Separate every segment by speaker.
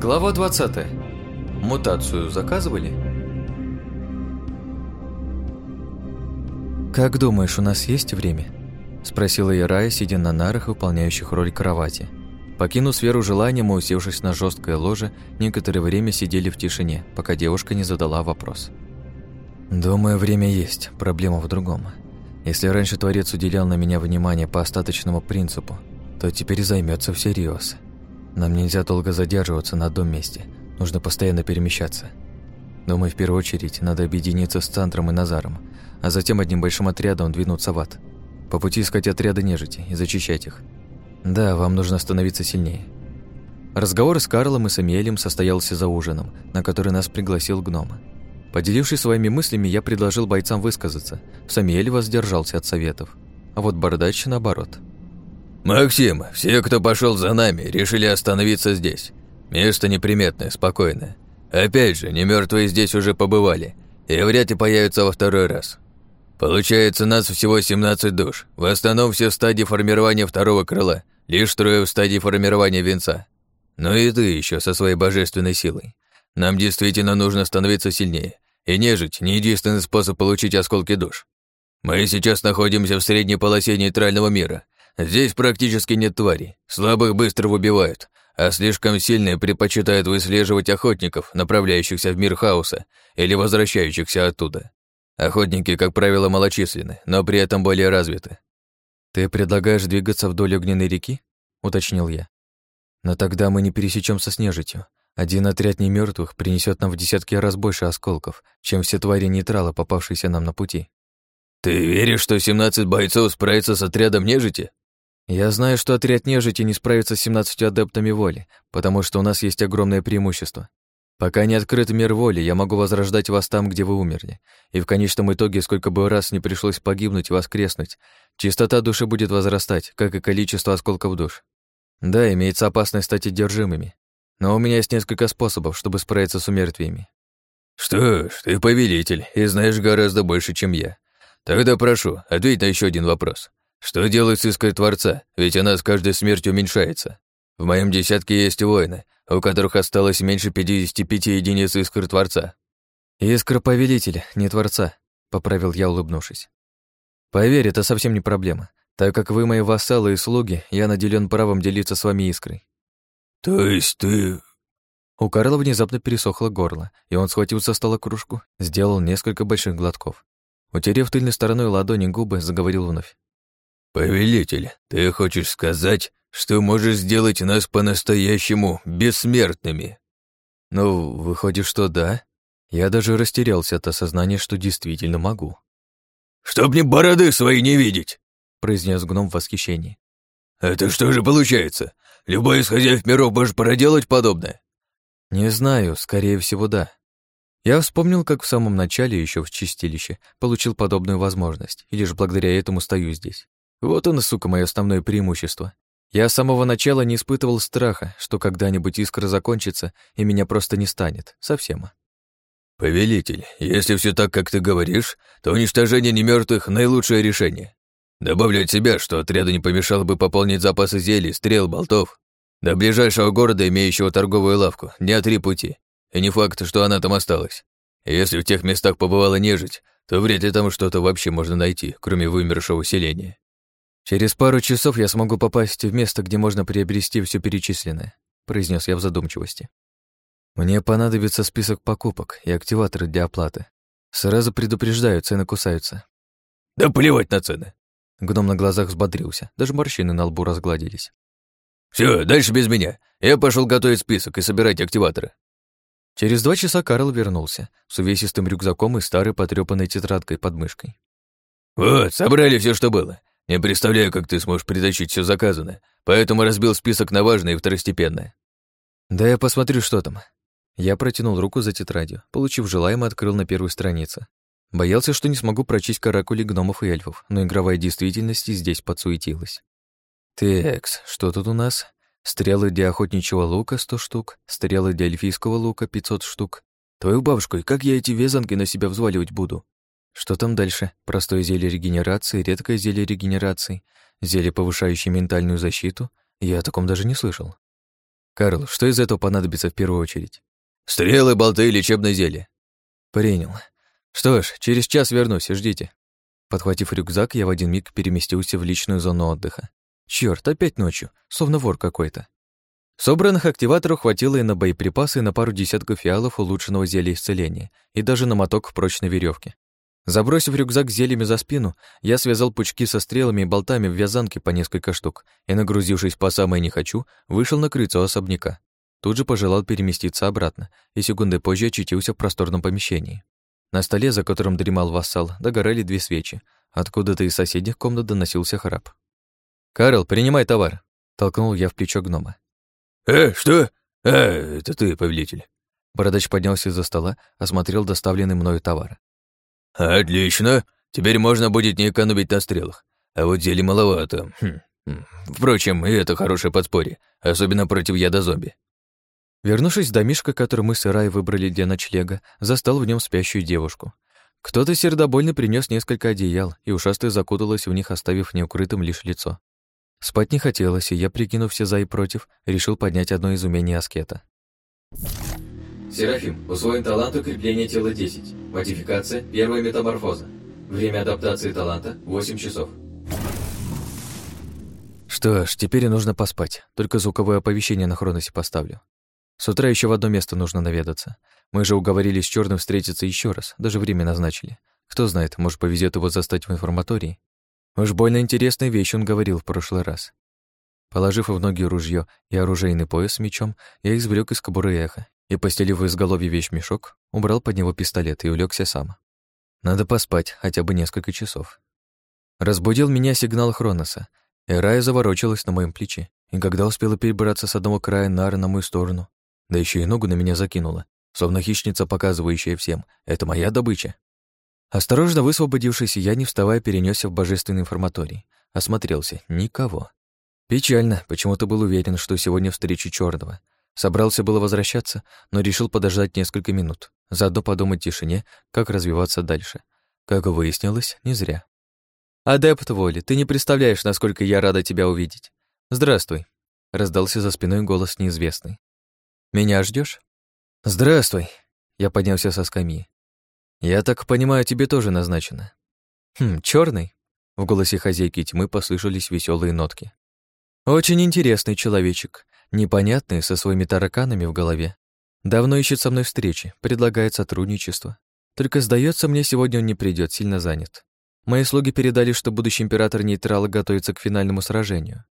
Speaker 1: Глава 20. Мутацию заказывали?
Speaker 2: «Как думаешь, у нас есть время?» Спросила я Рая, сидя на нарах, выполняющих роль кровати. Покинув сферу желания, мы, усевшись на жесткое ложе, некоторое время сидели в тишине, пока девушка не задала вопрос. «Думаю, время есть, проблема в другом. Если раньше Творец уделял на меня внимание по остаточному принципу, то теперь займется всерьез. Нам нельзя долго задерживаться на одном месте, нужно постоянно перемещаться. Думаю, в первую очередь надо объединиться с Центром и Назаром, а затем одним большим отрядом двинуться в ад. По пути искать отряды нежити и зачищать их. Да, вам нужно становиться сильнее. Разговор с Карлом и Самиэлем состоялся за ужином, на который нас пригласил гном. Поделившись своими мыслями, я предложил бойцам высказаться. Самиэль воздержался от советов. А вот Бардач наоборот –
Speaker 3: «Максим, все, кто пошел за нами, решили остановиться здесь. Место неприметное, спокойное. Опять же, не мертвые здесь уже побывали, и вряд ли появятся во второй раз. Получается, нас всего 17 душ, в основном все в стадии формирования второго крыла, лишь трое в стадии формирования венца. Ну и ты еще со своей божественной силой. Нам действительно нужно становиться сильнее, и нежить не единственный способ получить осколки душ. Мы сейчас находимся в средней полосе нейтрального мира, Здесь практически нет тварей. Слабых быстро выбивают, а слишком сильные предпочитают выслеживать охотников, направляющихся в мир хаоса или возвращающихся оттуда. Охотники, как правило, малочисленны, но при этом более развиты.
Speaker 2: «Ты предлагаешь двигаться вдоль огненной реки?» — уточнил я. «Но тогда мы не пересечемся с нежитью. Один отряд немертвых принесет нам в десятки раз больше осколков, чем все твари нейтрала, попавшиеся нам на пути».
Speaker 3: «Ты веришь, что 17 бойцов справятся с отрядом нежити?»
Speaker 2: Я знаю, что отряд нежити не справится с 17 адептами воли, потому что у нас есть огромное преимущество. Пока не открыт мир воли, я могу возрождать вас там, где вы умерли. И в конечном итоге, сколько бы раз не пришлось погибнуть и воскреснуть, чистота души будет возрастать, как и количество осколков душ. Да, имеется опасность стать одержимыми. Но у меня есть несколько способов, чтобы справиться с умертвиями.
Speaker 3: Что ж, ты повелитель и знаешь гораздо больше, чем я. Тогда прошу, ответь на еще один вопрос. Что делать с искрой Творца? Ведь она с каждой смертью уменьшается. В моем десятке есть воины, у которых осталось меньше 55 единиц искр Творца.
Speaker 2: Искра Повелителя, не Творца, поправил я, улыбнувшись. Поверь, это совсем не проблема. Так как вы мои вассалы и слуги, я наделен правом делиться с вами искрой.
Speaker 3: То есть ты...
Speaker 2: У Карла внезапно пересохло горло, и он схватил со стола кружку, сделал несколько больших глотков. Утерев тыльной стороной ладони губы, заговорил вновь.
Speaker 3: «Повелитель, ты хочешь сказать, что можешь сделать нас по-настоящему бессмертными?»
Speaker 2: «Ну, выходит, что да. Я даже растерялся от осознания, что действительно могу».
Speaker 3: «Чтоб мне бороды свои не видеть!»
Speaker 2: произнес гном в восхищении.
Speaker 3: «Это что же получается? Любой из хозяев миров может проделать подобное?»
Speaker 2: «Не знаю, скорее всего, да. Я вспомнил, как в самом начале, еще в чистилище, получил подобную возможность, и лишь благодаря этому стою здесь. Вот оно, сука, мое основное преимущество. Я с самого начала не испытывал страха, что когда-нибудь искра закончится, и меня просто не станет. Совсем.
Speaker 3: «Повелитель, если все так, как ты говоришь, то уничтожение немертвых — наилучшее решение. Добавлять себя, что отряду не помешало бы пополнить запасы зелий, стрел, болтов. До ближайшего города, имеющего торговую лавку, дня три пути. И не факт, что она там осталась. если в тех местах побывала нежить, то вряд ли там что-то вообще можно найти, кроме вымершего селения.
Speaker 2: «Через пару часов я смогу попасть в место, где можно приобрести все перечисленное», произнес я в задумчивости. «Мне понадобится список покупок и активаторы для оплаты. Сразу предупреждаю, цены кусаются».
Speaker 3: «Да плевать на цены!»
Speaker 2: Гном на глазах взбодрился, даже морщины на лбу разгладились.
Speaker 3: Все, дальше без меня. Я пошел готовить список и собирать активаторы».
Speaker 2: Через два часа Карл вернулся с увесистым рюкзаком и старой потрёпанной тетрадкой под мышкой.
Speaker 3: «Вот, собрали все, что было. Не представляю, как ты сможешь притащить все заказанное, поэтому разбил список на важное и второстепенное.
Speaker 2: Да я посмотрю, что там. Я протянул руку за тетрадью, получив желаемое, открыл на первой странице. Боялся, что не смогу прочесть каракули гномов и эльфов, но игровая действительность здесь подсуетилась. Текс, что тут у нас? Стрелы для охотничьего лука 100 штук, стрелы для эльфийского лука 500 штук. Твою бабушку, как я эти вязанки на себя взваливать буду? Что там дальше? Простое зелье регенерации, редкое зелье регенерации, зелье, повышающее ментальную защиту? Я о таком даже не слышал. Карл, что из этого понадобится в первую очередь?
Speaker 3: Стрелы, болты и лечебное зелье.
Speaker 2: Принял. Что ж, через час вернусь, ждите. Подхватив рюкзак, я в один миг переместился в личную зону отдыха. Чёрт, опять ночью, словно вор какой-то. Собранных активаторов хватило и на боеприпасы, и на пару десятков фиалов улучшенного зелья исцеления, и даже на моток прочной веревки. Забросив рюкзак с зельями за спину, я связал пучки со стрелами и болтами в вязанке по несколько штук и, нагрузившись по самое «не хочу», вышел на крыльцо особняка. Тут же пожелал переместиться обратно, и секунды позже очутился в просторном помещении. На столе, за которым дремал вассал, догорали две свечи. Откуда-то из соседних комнат доносился храп. «Карл, принимай товар!» — толкнул я в плечо гнома.
Speaker 3: «Э, что? А, это ты, повелитель».
Speaker 2: Бородач поднялся из-за стола, осмотрел доставленный мною товар.
Speaker 3: «Отлично. Теперь можно будет не экономить на стрелах. А вот зелья маловато. Хм. хм. Впрочем, и это хорошее подспорье, особенно против яда зомби».
Speaker 2: Вернувшись в домишко, который мы с Ирай выбрали для ночлега, застал в нем спящую девушку. Кто-то сердобольно принес несколько одеял, и ушастая закуталась в них, оставив неукрытым лишь лицо. Спать не хотелось, и я, прикинув все за и против, решил поднять одно из умений аскета.
Speaker 1: Серафим. Усвоен талант укрепления тела 10. Модификация. Первая метаморфоза. Время адаптации таланта 8 часов.
Speaker 2: Что ж, теперь нужно поспать. Только звуковое оповещение на хроносе поставлю. С утра еще в одно место нужно наведаться. Мы же уговорились с Черным встретиться еще раз, даже время назначили. Кто знает, может, повезет его застать в информатории. Уж больно интересная вещь он говорил в прошлый раз. Положив в ноги ружье и оружейный пояс с мечом, я извлек из кобуры эхо и, постелив в изголовье вещмешок, убрал под него пистолет и улегся сам. Надо поспать хотя бы несколько часов. Разбудил меня сигнал Хроноса, и Рая заворочилась на моем плече, и когда успела перебраться с одного края нары на мою сторону, да еще и ногу на меня закинула, словно хищница, показывающая всем, это моя добыча. Осторожно высвободившись, я, не вставая, перенесся в божественный информаторий. Осмотрелся. Никого. Печально, почему-то был уверен, что сегодня встречу черного. Собрался было возвращаться, но решил подождать несколько минут, заодно подумать в тишине, как развиваться дальше. Как выяснилось, не зря. «Адепт воли, ты не представляешь, насколько я рада тебя увидеть. Здравствуй», — раздался за спиной голос неизвестный. «Меня ждешь? «Здравствуй», — я поднялся со скамьи. «Я так понимаю, тебе тоже назначено». «Хм, черный? В голосе хозяйки тьмы послышались веселые нотки. «Очень интересный человечек, непонятный, со своими тараканами в голове. Давно ищет со мной встречи, предлагает сотрудничество. Только, сдается мне, сегодня он не придет, сильно занят. Мои слуги передали, что будущий император нейтрала готовится к финальному сражению.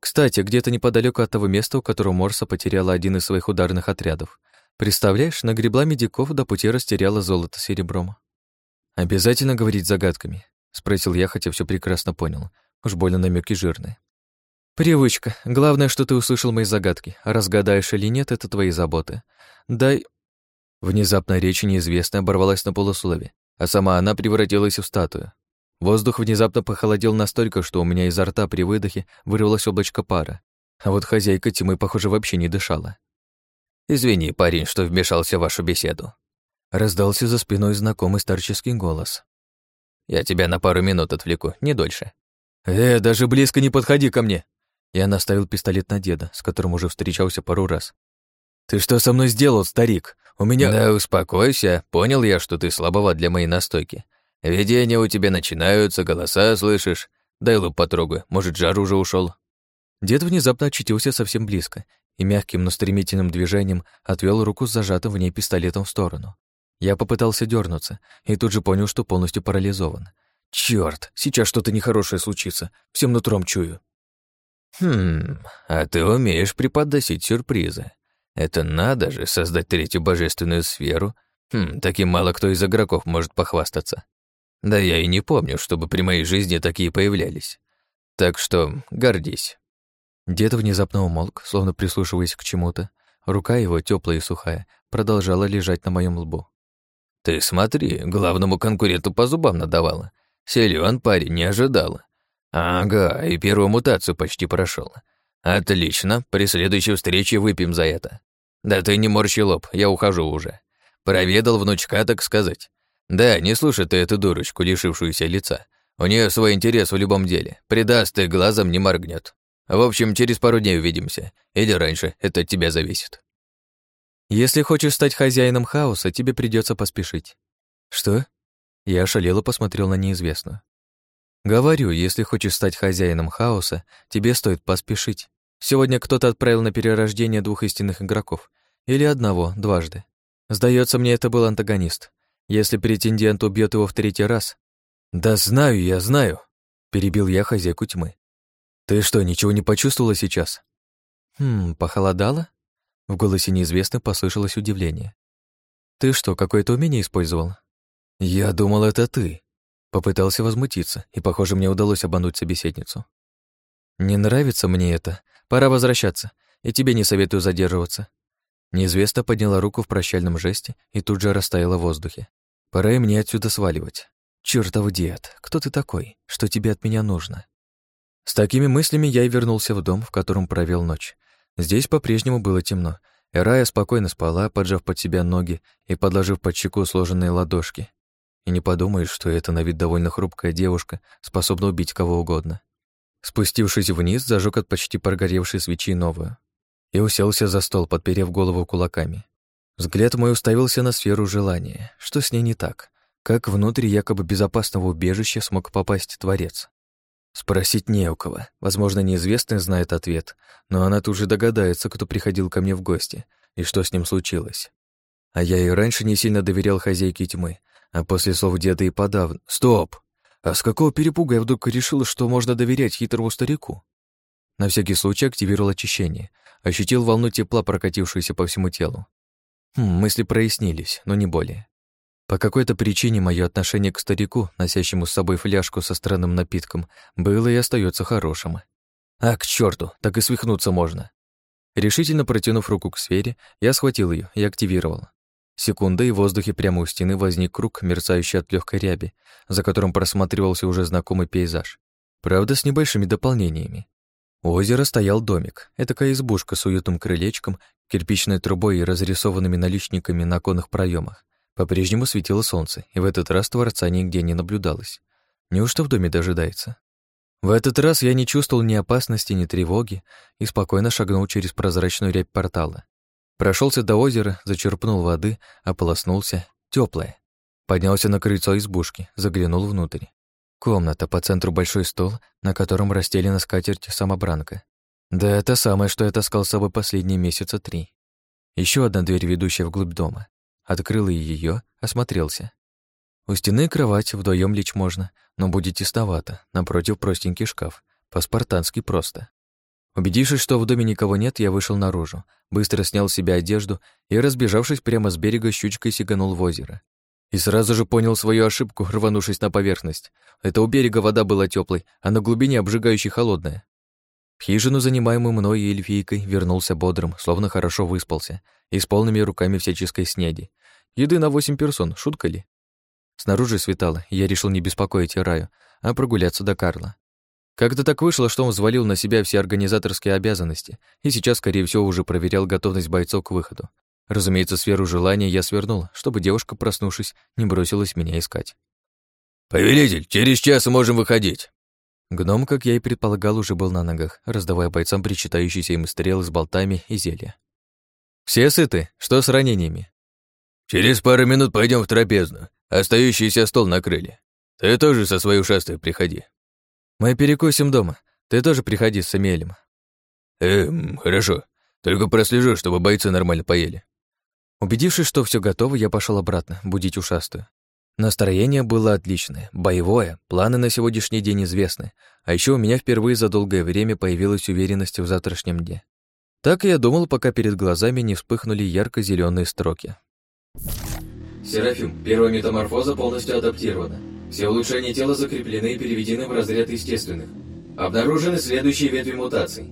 Speaker 2: Кстати, где-то неподалеку от того места, у которого Морса потеряла один из своих ударных отрядов, Представляешь, нагребла медиков, до пути растеряла золото серебром. «Обязательно говорить загадками?» — спросил я, хотя все прекрасно понял. Уж больно намеки жирные. «Привычка. Главное, что ты услышал мои загадки. Разгадаешь или нет, это твои заботы. Дай...» Внезапно речь неизвестная оборвалась на полуслове, а сама она превратилась в статую. Воздух внезапно похолодел настолько, что у меня изо рта при выдохе вырвалось облачко пара, а вот хозяйка тьмы, похоже, вообще не дышала.
Speaker 3: «Извини, парень, что вмешался в вашу беседу».
Speaker 2: Раздался за спиной знакомый старческий голос.
Speaker 3: «Я тебя на пару минут отвлеку, не дольше».
Speaker 2: «Э, даже близко не подходи ко мне!» Я наставил пистолет на деда, с которым уже встречался пару раз. «Ты что со мной сделал, старик? У меня...»
Speaker 3: «Да успокойся, понял я, что ты слабоват для моей настойки. Видения у тебя начинаются, голоса слышишь. Дай луп потрогаю, может, жар уже ушел.
Speaker 2: Дед внезапно очутился совсем близко и мягким, но стремительным движением отвел руку с зажатым в ней пистолетом в сторону. Я попытался дернуться и тут же понял, что полностью парализован. Черт, сейчас что-то нехорошее случится, всем нутром чую.
Speaker 3: Хм, а ты умеешь преподносить сюрпризы. Это надо же создать третью божественную сферу. Хм, таким мало кто из игроков может похвастаться. Да я и не помню, чтобы при моей жизни такие появлялись. Так что гордись.
Speaker 2: Дед внезапно умолк, словно прислушиваясь к чему-то. Рука его, теплая и сухая, продолжала лежать на моем лбу.
Speaker 3: «Ты смотри, главному конкуренту по зубам надавала. Силён парень не ожидала. Ага, и первую мутацию почти прошел. Отлично, при следующей встрече выпьем за это. Да ты не морщи лоб, я ухожу уже. Проведал внучка, так сказать. Да, не слушай ты эту дурочку, лишившуюся лица. У нее свой интерес в любом деле. Предаст и глазом не моргнет. В общем, через пару дней увидимся. Или раньше, это от тебя зависит.
Speaker 2: Если хочешь стать хозяином хаоса, тебе придется поспешить. Что? Я ошалело посмотрел на неизвестную. Говорю, если хочешь стать хозяином хаоса, тебе стоит поспешить. Сегодня кто-то отправил на перерождение двух истинных игроков. Или одного, дважды. Сдается мне, это был антагонист. Если претендент убьет его в третий раз... Да знаю я, знаю, перебил я хозяйку тьмы. Ты что, ничего не почувствовала сейчас? Хм, похолодало? В голосе неизвестно послышалось удивление. Ты что, какое-то умение использовал? Я думал, это ты. Попытался возмутиться, и, похоже, мне удалось обмануть собеседницу. Не нравится мне это. Пора возвращаться, и тебе не советую задерживаться. Неизвестно подняла руку в прощальном жесте и тут же растаяла в воздухе. Пора и мне отсюда сваливать. Чёртов дед, кто ты такой? Что тебе от меня нужно? С такими мыслями я и вернулся в дом, в котором провел ночь. Здесь по-прежнему было темно. Эрая спокойно спала, поджав под себя ноги и подложив под щеку сложенные ладошки. И не подумаешь, что это на вид довольно хрупкая девушка, способна убить кого угодно. Спустившись вниз, зажег от почти прогоревшей свечи новую и уселся за стол, подперев голову кулаками. Взгляд мой уставился на сферу желания. Что с ней не так? Как внутрь якобы безопасного убежища смог попасть Творец? Спросить не у кого. Возможно, неизвестный знает ответ, но она тут же догадается, кто приходил ко мне в гости и что с ним случилось. А я и раньше не сильно доверял хозяйке тьмы, а после слов деда и подавно. Стоп! А с какого перепуга я вдруг решил, что можно доверять хитрому старику? На всякий случай активировал очищение, ощутил волну тепла, прокатившуюся по всему телу. Хм, мысли прояснились, но не более. По какой-то причине мое отношение к старику, носящему с собой фляжку со странным напитком, было и остается хорошим. А, к черту, так и свихнуться можно. Решительно протянув руку к сфере, я схватил ее и активировал. Секунда, и в воздухе прямо у стены возник круг, мерцающий от легкой ряби, за которым просматривался уже знакомый пейзаж. Правда, с небольшими дополнениями. У озера стоял домик, этакая избушка с уютным крылечком, кирпичной трубой и разрисованными наличниками на оконных проемах. По-прежнему светило солнце, и в этот раз Творца нигде не наблюдалось. Неужто в доме дожидается? В этот раз я не чувствовал ни опасности, ни тревоги и спокойно шагнул через прозрачную рябь портала. Прошелся до озера, зачерпнул воды, ополоснулся, теплое. Поднялся на крыльцо избушки, заглянул внутрь. Комната, по центру большой стол, на котором расстелена скатерть самобранка. Да это самое, что я таскал с собой последние месяца три. Еще одна дверь, ведущая вглубь дома. Открыл и ее, осмотрелся. У стены кровать, вдвоем лечь можно, но будет тесновато, напротив простенький шкаф, по-спартански просто. Убедившись, что в доме никого нет, я вышел наружу, быстро снял с себя одежду и, разбежавшись прямо с берега, щучкой сиганул в озеро. И сразу же понял свою ошибку, рванувшись на поверхность. Это у берега вода была теплой, а на глубине обжигающе холодная. В хижину, занимаемую мной и эльфийкой, вернулся бодрым, словно хорошо выспался, и с полными руками всяческой снеди. Еды на восемь персон, шутка ли? Снаружи светало, и я решил не беспокоить Ираю, а прогуляться до Карла. Как-то так вышло, что он взвалил на себя все организаторские обязанности, и сейчас, скорее всего, уже проверял готовность бойцов к выходу. Разумеется, сферу желания я свернул, чтобы девушка, проснувшись, не бросилась меня искать.
Speaker 3: «Повелитель, через час можем выходить!»
Speaker 2: Гном, как я и предполагал, уже был на ногах, раздавая бойцам причитающиеся им стрелы с болтами и зелья. «Все сыты? Что с ранениями?»
Speaker 3: «Через пару минут пойдем в трапезную. Остающийся стол накрыли. Ты тоже со своей ушастой приходи».
Speaker 2: «Мы перекусим дома. Ты тоже приходи с Самиэлем».
Speaker 3: «Эм, хорошо. Только прослежу, чтобы бойцы нормально поели».
Speaker 2: Убедившись, что все готово, я пошел обратно, будить ушастую. Настроение было отличное, боевое, планы на сегодняшний день известны, а еще у меня впервые за долгое время появилась уверенность в завтрашнем дне. Так я думал, пока перед глазами не вспыхнули ярко зеленые строки.
Speaker 1: Серафим, первая метаморфоза полностью адаптирована. Все улучшения тела закреплены и переведены в разряд естественных. Обнаружены следующие ветви мутаций.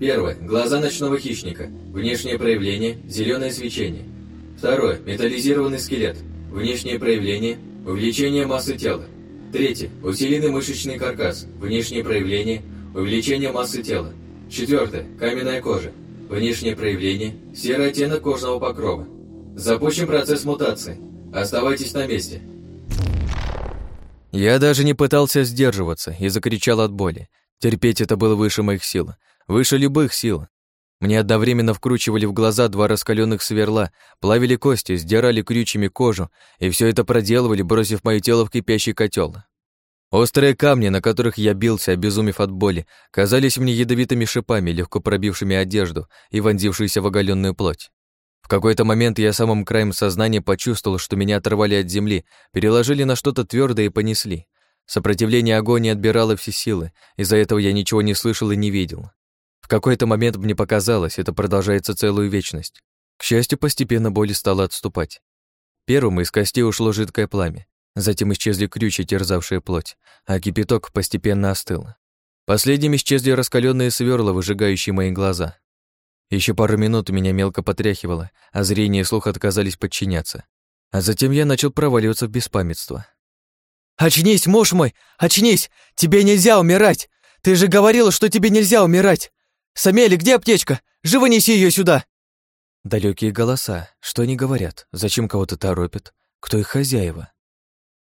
Speaker 1: Первое. Глаза ночного хищника. Внешнее проявление – зеленое свечение. Второе. Металлизированный скелет. Внешнее проявление – увеличение массы тела. Третье. Усиленный мышечный каркас. Внешнее проявление – увеличение массы тела. Четвертое. Каменная кожа. Внешнее проявление – серый оттенок кожного покрова. Запущен процесс мутации. Оставайтесь на месте.
Speaker 2: Я даже не пытался сдерживаться и закричал от боли. Терпеть это было выше моих сил, выше любых сил. Мне одновременно вкручивали в глаза два раскаленных сверла, плавили кости, сдирали крючьями кожу, и все это проделывали, бросив мое тело в кипящий котел. Острые камни, на которых я бился, обезумев от боли, казались мне ядовитыми шипами, легко пробившими одежду и вонзившиеся в оголенную плоть. Какой-то момент я самым краем сознания почувствовал, что меня оторвали от земли, переложили на что-то твердое и понесли. Сопротивление агонии отбирало все силы, из-за этого я ничего не слышал и не видел. В какой-то момент мне показалось, это продолжается целую вечность. К счастью, постепенно боль стала отступать. Первым из костей ушло жидкое пламя. Затем исчезли крючи, терзавшие плоть, а кипяток постепенно остыл. Последним исчезли раскаленные сверла, выжигающие мои глаза. Еще пару минут меня мелко потряхивало, а зрение и слух отказались подчиняться. А затем я начал проваливаться в беспамятство. «Очнись, муж мой! Очнись! Тебе нельзя умирать! Ты же говорила, что тебе нельзя умирать! «Самели, где аптечка? Живо неси ее сюда!» Далекие голоса. Что они говорят? Зачем кого-то торопят? Кто их хозяева?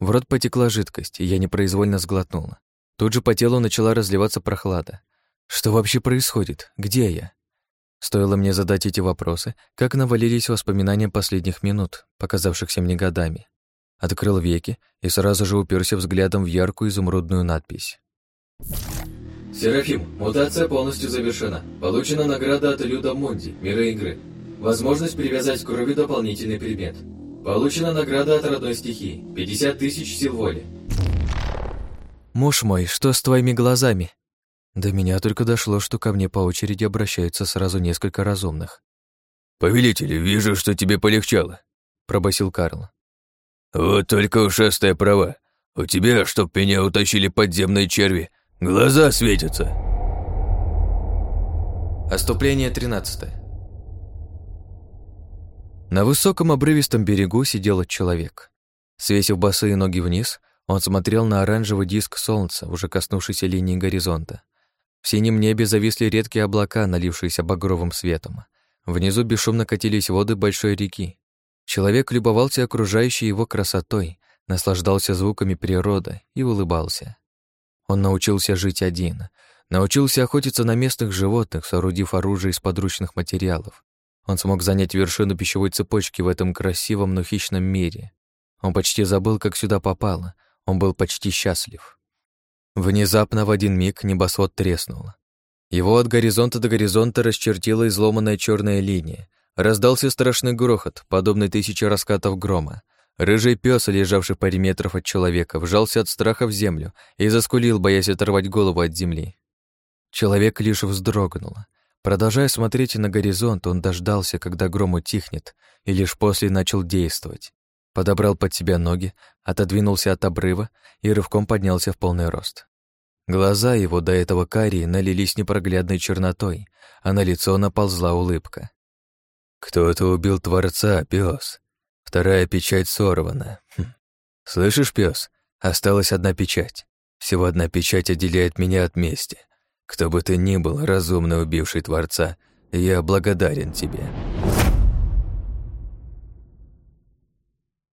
Speaker 2: В рот потекла жидкость, и я непроизвольно сглотнула. Тут же по телу начала разливаться прохлада. Что вообще происходит? Где я? Стоило мне задать эти вопросы, как навалились воспоминания последних минут, показавшихся мне годами. Открыл веки и сразу же уперся взглядом в яркую изумрудную надпись.
Speaker 1: Серафим, мутация полностью завершена. Получена награда от Люда Монди, мира игры. Возможность привязать к крови дополнительный предмет. Получена награда от родной стихии. 50 тысяч сил воли.
Speaker 2: Муж мой, что с твоими глазами? До меня только дошло, что ко мне по очереди обращаются сразу несколько разумных.
Speaker 3: «Повелитель, вижу, что тебе полегчало», — пробасил Карл. «Вот только ушастая права. У тебя, чтоб меня утащили подземные черви, Глаза светятся.
Speaker 2: Оступление 13. На высоком обрывистом берегу сидел человек. Свесив босые ноги вниз, он смотрел на оранжевый диск солнца, уже коснувшийся линии горизонта. В синем небе зависли редкие облака, налившиеся багровым светом. Внизу бесшумно катились воды большой реки. Человек любовался окружающей его красотой, наслаждался звуками природы и улыбался. Он научился жить один, научился охотиться на местных животных, соорудив оружие из подручных материалов. Он смог занять вершину пищевой цепочки в этом красивом, но хищном мире. Он почти забыл, как сюда попало. Он был почти счастлив. Внезапно в один миг небосвод треснул. Его от горизонта до горизонта расчертила изломанная черная линия. Раздался страшный грохот, подобный тысяче раскатов грома. Рыжий пес, лежавший паре метров от человека, вжался от страха в землю и заскулил, боясь оторвать голову от земли. Человек лишь вздрогнул. Продолжая смотреть на горизонт, он дождался, когда гром утихнет, и лишь после начал действовать. Подобрал под себя ноги, отодвинулся от обрыва и рывком поднялся в полный рост. Глаза его, до этого карие, налились непроглядной чернотой, а на лицо наползла улыбка.
Speaker 3: «Кто-то убил Творца, пес. Вторая печать сорвана. Хм. Слышишь, пес? Осталась одна печать. Всего одна печать отделяет меня от мести. Кто бы ты ни был, разумно убивший Творца, я благодарен тебе.